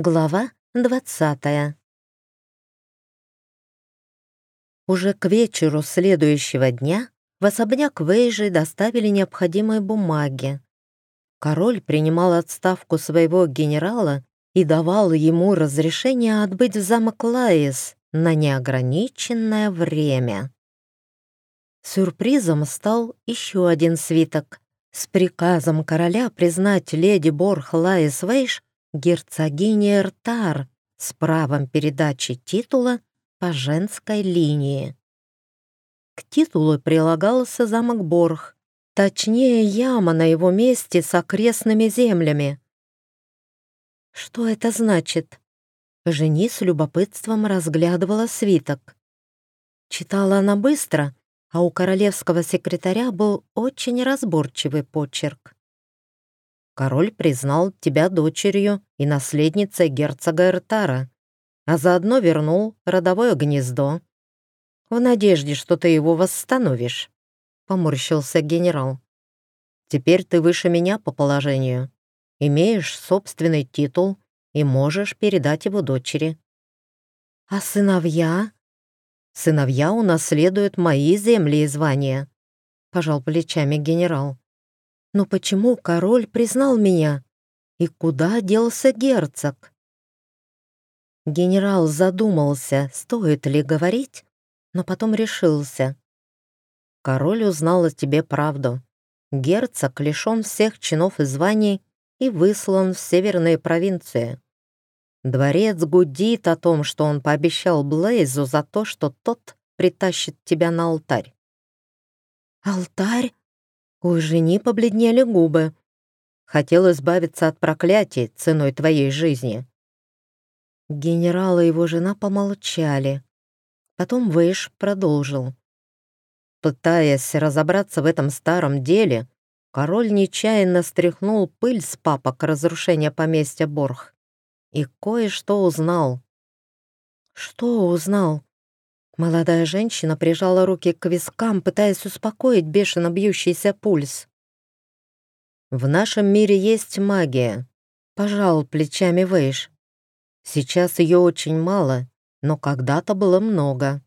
Глава двадцатая. Уже к вечеру следующего дня в особняк Вейжи доставили необходимые бумаги. Король принимал отставку своего генерала и давал ему разрешение отбыть в замок Лаис на неограниченное время. Сюрпризом стал еще один свиток с приказом короля признать леди Борх Лаис Вейш герцогиня Эртар с правом передачи титула по женской линии. К титулу прилагался замок Борх, точнее яма на его месте с окрестными землями. Что это значит? Жени с любопытством разглядывала свиток. Читала она быстро, а у королевского секретаря был очень разборчивый почерк. Король признал тебя дочерью и наследницей герцога Эртара, а заодно вернул родовое гнездо. В надежде, что ты его восстановишь», — поморщился генерал. «Теперь ты выше меня по положению, имеешь собственный титул и можешь передать его дочери». «А сыновья?» «Сыновья унаследуют мои земли и звания», — пожал плечами генерал. Но почему король признал меня? И куда делся герцог? Генерал задумался, стоит ли говорить, но потом решился. Король узнал о тебе правду. Герцог лишен всех чинов и званий и выслан в северные провинции. Дворец гудит о том, что он пообещал Блейзу за то, что тот притащит тебя на алтарь. «Алтарь?» У жени побледнели губы. Хотел избавиться от проклятий ценой твоей жизни. Генерал и его жена помолчали. Потом Вэйш продолжил. Пытаясь разобраться в этом старом деле, король нечаянно стряхнул пыль с папок разрушения поместья Борх и кое-что узнал. Что узнал? Молодая женщина прижала руки к вискам, пытаясь успокоить бешено бьющийся пульс. «В нашем мире есть магия», — пожал плечами Вейш. «Сейчас ее очень мало, но когда-то было много.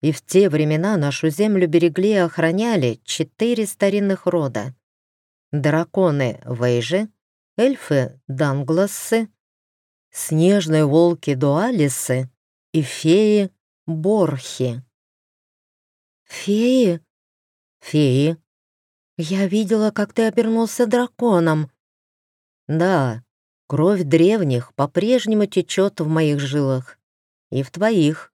И в те времена нашу землю берегли и охраняли четыре старинных рода. Драконы Вейжи, эльфы Данглассы, снежные волки Дуалисы и феи Борхи. «Феи?» «Феи». «Я видела, как ты обернулся драконом». «Да, кровь древних по-прежнему течет в моих жилах. И в твоих.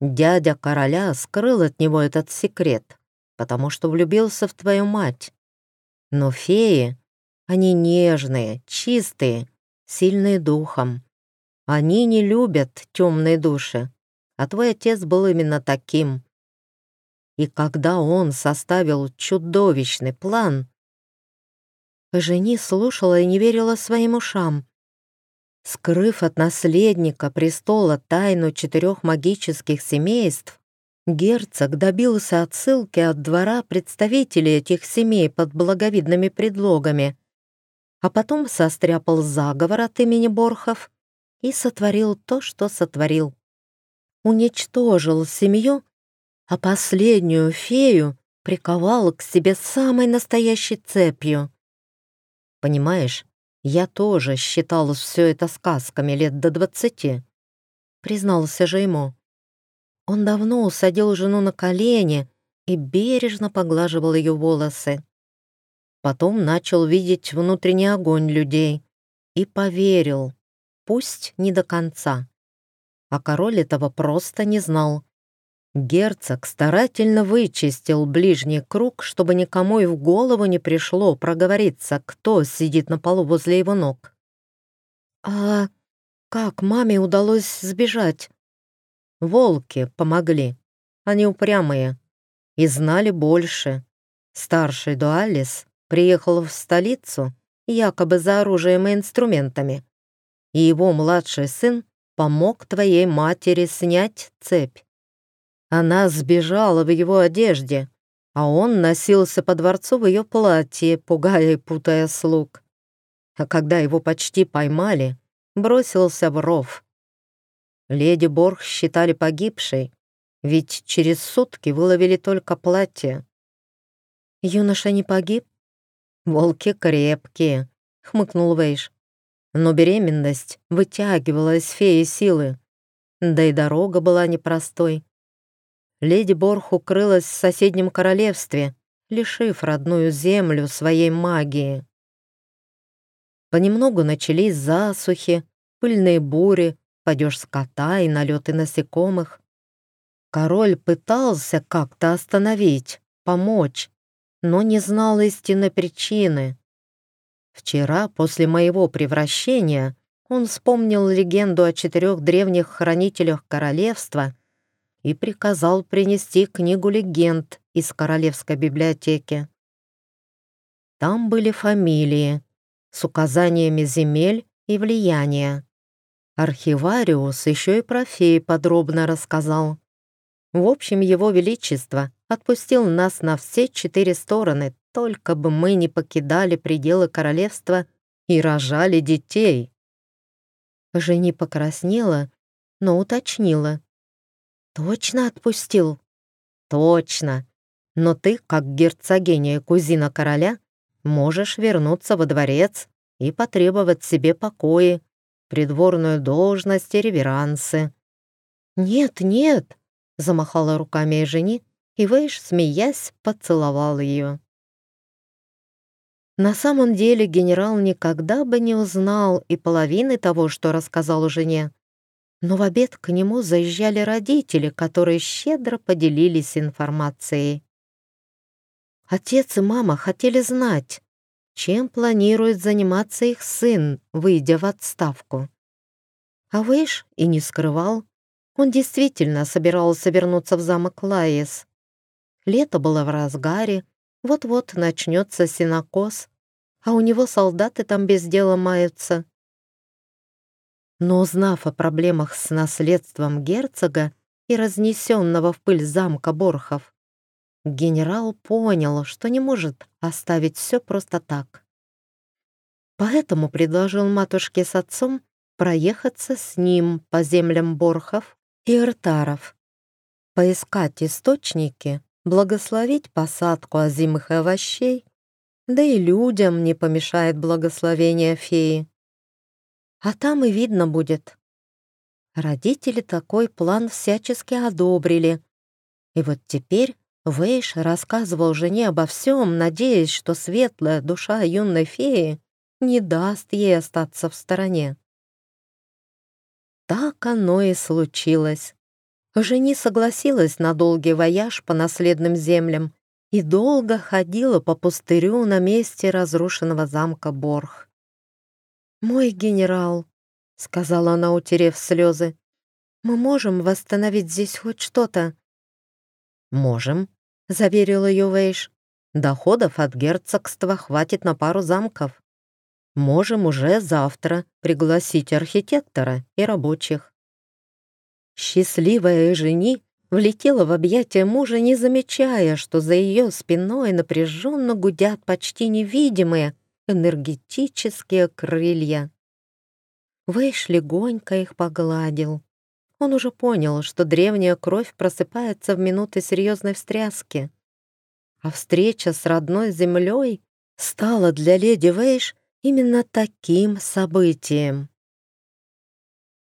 Дядя короля скрыл от него этот секрет, потому что влюбился в твою мать. Но феи, они нежные, чистые, сильные духом. Они не любят темные души а твой отец был именно таким. И когда он составил чудовищный план, Жени слушала и не верила своим ушам. Скрыв от наследника престола тайну четырех магических семейств, герцог добился отсылки от двора представителей этих семей под благовидными предлогами, а потом состряпал заговор от имени Борхов и сотворил то, что сотворил уничтожил семью, а последнюю фею приковал к себе самой настоящей цепью. Понимаешь, я тоже считал все это сказками лет до двадцати, признался же ему. Он давно усадил жену на колени и бережно поглаживал ее волосы. Потом начал видеть внутренний огонь людей и поверил, пусть не до конца а король этого просто не знал. Герцог старательно вычистил ближний круг, чтобы никому и в голову не пришло проговориться, кто сидит на полу возле его ног. «А как маме удалось сбежать?» «Волки помогли. Они упрямые. И знали больше. Старший Дуалис приехал в столицу якобы за оружием и инструментами, и его младший сын помог твоей матери снять цепь. Она сбежала в его одежде, а он носился по дворцу в ее платье, пугая и путая слуг. А когда его почти поймали, бросился в ров. Леди Борг считали погибшей, ведь через сутки выловили только платье. «Юноша не погиб?» «Волки крепкие», — хмыкнул Вейш. Но беременность вытягивала из феи силы. Да и дорога была непростой. Леди Борх укрылась в соседнем королевстве, лишив родную землю своей магии. Понемногу начались засухи, пыльные бури, падеж скота и налеты насекомых. Король пытался как-то остановить, помочь, но не знал истинной причины. Вчера, после моего превращения, он вспомнил легенду о четырех древних хранителях королевства и приказал принести книгу легенд из королевской библиотеки. Там были фамилии с указаниями земель и влияния. Архивариус еще и про феи подробно рассказал. В общем, его величество отпустил нас на все четыре стороны, только бы мы не покидали пределы королевства и рожали детей. Жени покраснела, но уточнила. «Точно отпустил?» «Точно. Но ты, как герцогиня и кузина короля, можешь вернуться во дворец и потребовать себе покои, придворную должность и реверансы». «Нет, нет», — замахала руками жени, и Вейш, смеясь, поцеловал ее. На самом деле генерал никогда бы не узнал и половины того, что рассказал жене. Но в обед к нему заезжали родители, которые щедро поделились информацией. Отец и мама хотели знать, чем планирует заниматься их сын, выйдя в отставку. А Вэйш и не скрывал. Он действительно собирался вернуться в замок Лаис. Лето было в разгаре, вот-вот начнется синокос, а у него солдаты там без дела маются. Но узнав о проблемах с наследством герцога и разнесенного в пыль замка Борхов, генерал понял, что не может оставить все просто так. Поэтому предложил матушке с отцом проехаться с ним по землям Борхов и Эртаров, поискать источники благословить посадку озимых овощей, да и людям не помешает благословение феи. А там и видно будет. Родители такой план всячески одобрили. И вот теперь Вейш рассказывал жене обо всем, надеясь, что светлая душа юной феи не даст ей остаться в стороне. Так оно и случилось. Жени согласилась на долгий вояж по наследным землям и долго ходила по пустырю на месте разрушенного замка Борх. «Мой генерал», — сказала она, утерев слезы, — «мы можем восстановить здесь хоть что-то?» «Можем», — заверил ее Вейш. «Доходов от герцогства хватит на пару замков. Можем уже завтра пригласить архитектора и рабочих. Счастливая жени влетела в объятия мужа, не замечая, что за ее спиной напряженно гудят почти невидимые энергетические крылья. Вэйш легонько их погладил. Он уже понял, что древняя кровь просыпается в минуты серьезной встряски. А встреча с родной землей стала для леди Вэйш именно таким событием.